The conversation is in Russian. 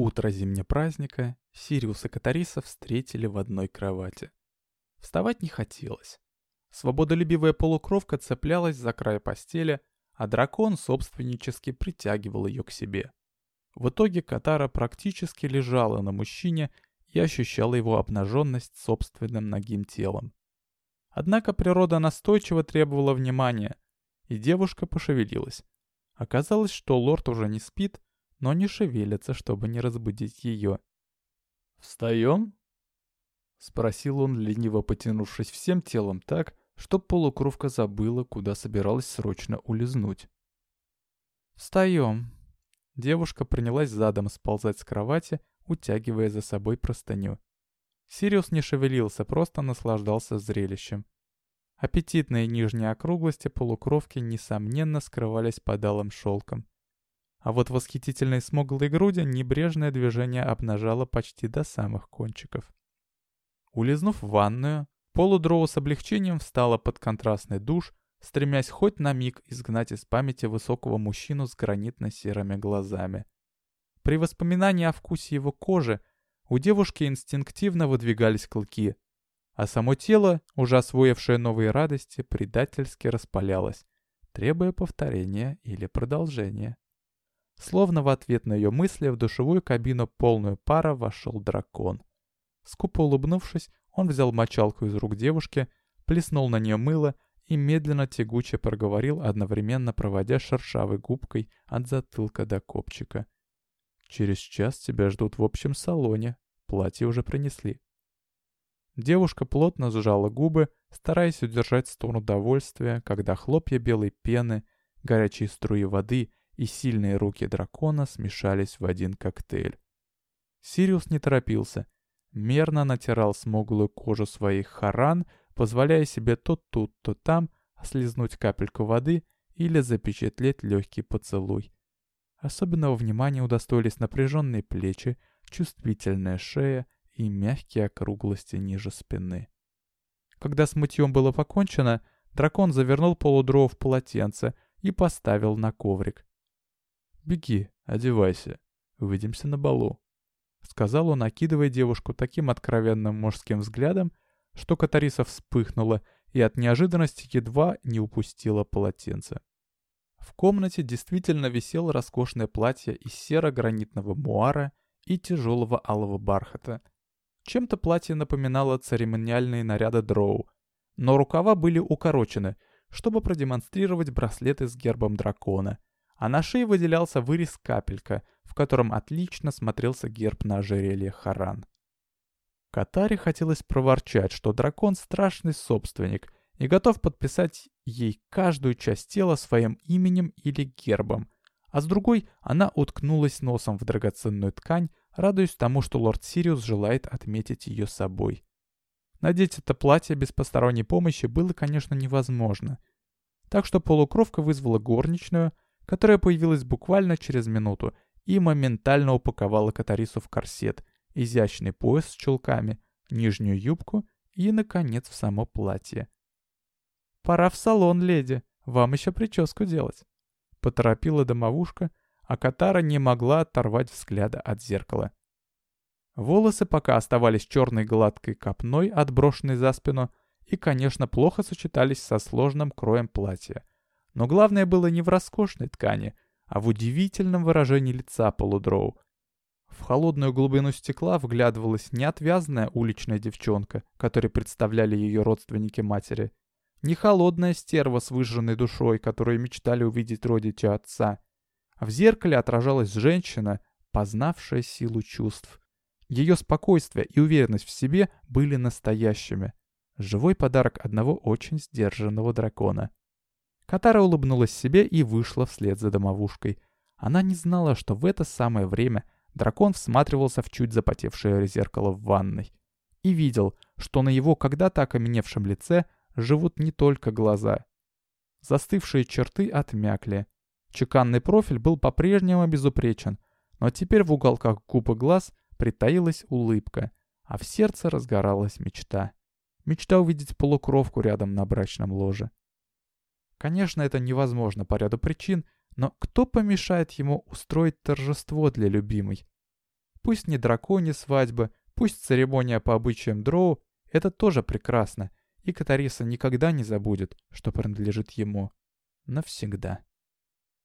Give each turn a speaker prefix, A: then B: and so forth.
A: Утро зимнего праздника Сириус и Катариса встретили в одной кровати. Вставать не хотелось. Свободолюбивая полукровка цеплялась за край постели, а дракон собственнически притягивал ее к себе. В итоге Катара практически лежала на мужчине и ощущала его обнаженность собственным ногим телом. Однако природа настойчиво требовала внимания, и девушка пошевелилась. Оказалось, что лорд уже не спит, но не шевелится, чтобы не разбудить ее.
B: «Встаем?» — спросил он, лениво потянувшись всем телом так, что полукровка забыла, куда собиралась срочно улизнуть.
A: «Встаем!» Девушка принялась задом сползать с кровати, утягивая за собой простыню. Сириус не шевелился, просто наслаждался зрелищем. Аппетитные нижние округлости полукровки, несомненно, скрывались под алым шелком. А вот восхитительной смуглой груди небрежное движение обнажало почти до самых кончиков. Улизнув в ванную, полудроу с облегчением встала под контрастный душ, стремясь хоть на миг изгнать из памяти высокого мужчину с гранитно-серыми глазами. При воспоминании о вкусе его кожи у девушки инстинктивно выдвигались клыки, а само тело, уже освоившее новые радости, предательски распалялось, требуя повторения или продолжения. Словно в ответ на ее мысли в душевую кабину полную пара вошел дракон. Скупо улыбнувшись, он взял мочалку из рук девушки, плеснул на нее мыло и медленно тягуче проговорил, одновременно проводя шершавой губкой от затылка до копчика. «Через час тебя ждут в общем салоне. Платье уже принесли». Девушка плотно сжала губы, стараясь удержать стон удовольствия, когда хлопья белой пены, горячие струи воды и сильные руки дракона смешались в один коктейль. Сириус не торопился. Мерно натирал смуглую кожу своих харан, позволяя себе то тут, то там слизнуть капельку воды или запечатлеть легкий поцелуй. Особенного внимания удостоились напряженные плечи, чувствительная шея и мягкие округлости ниже спины. Когда с мытьем было покончено, дракон завернул полудроу в полотенце и поставил на коврик. «Беги, одевайся. Увидимся на балу», — сказал он, накидывая девушку таким откровенным мужским взглядом, что Катариса вспыхнула и от неожиданности едва не упустила полотенце. В комнате действительно висело роскошное платье из серо-гранитного муара и тяжелого алого бархата. Чем-то платье напоминало церемониальные наряды дроу, но рукава были укорочены, чтобы продемонстрировать браслеты с гербом дракона — а на шее выделялся вырез капелька, в котором отлично смотрелся герб на ожерелье Харан. Катаре хотелось проворчать, что дракон страшный собственник и готов подписать ей каждую часть тела своим именем или гербом, а с другой она уткнулась носом в драгоценную ткань, радуясь тому, что лорд Сириус желает отметить ее собой. Надеть это платье без посторонней помощи было, конечно, невозможно. Так что полукровка вызвала горничную — которая появилась буквально через минуту и моментально упаковала Катарису в корсет, изящный пояс с чулками, нижнюю юбку и, наконец, в само платье. «Пора в салон, леди, вам еще прическу делать», — поторопила домовушка, а Катара не могла оторвать взгляда от зеркала. Волосы пока оставались черной гладкой копной, отброшенной за спину, и, конечно, плохо сочетались со сложным кроем платья — но главное было не в роскошной ткани, а в удивительном выражении лица полудроу. В холодную глубину стекла вглядывалась не отвязная уличная девчонка, которой представляли ее родственники матери, не холодная стерва с выжженной душой, которую мечтали увидеть родичи отца. В зеркале отражалась женщина, познавшая силу чувств. Ее спокойствие и уверенность в себе были настоящими. Живой подарок одного очень сдержанного дракона. Катара улыбнулась себе и вышла вслед за домовушкой. Она не знала, что в это самое время дракон всматривался в чуть запотевшее зеркало в ванной. И видел, что на его когда-то окаменевшем лице живут не только глаза. Застывшие черты отмякли. Чеканный профиль был по-прежнему безупречен, но теперь в уголках губ и глаз притаилась улыбка, а в сердце разгоралась мечта. Мечта увидеть полукровку рядом на брачном ложе. Конечно, это невозможно по ряду причин, но кто помешает ему устроить торжество для любимой? Пусть не драконья свадьба, пусть церемония по обычаям дроу, это тоже прекрасно, и Катариса никогда не забудет, что принадлежит ему. Навсегда.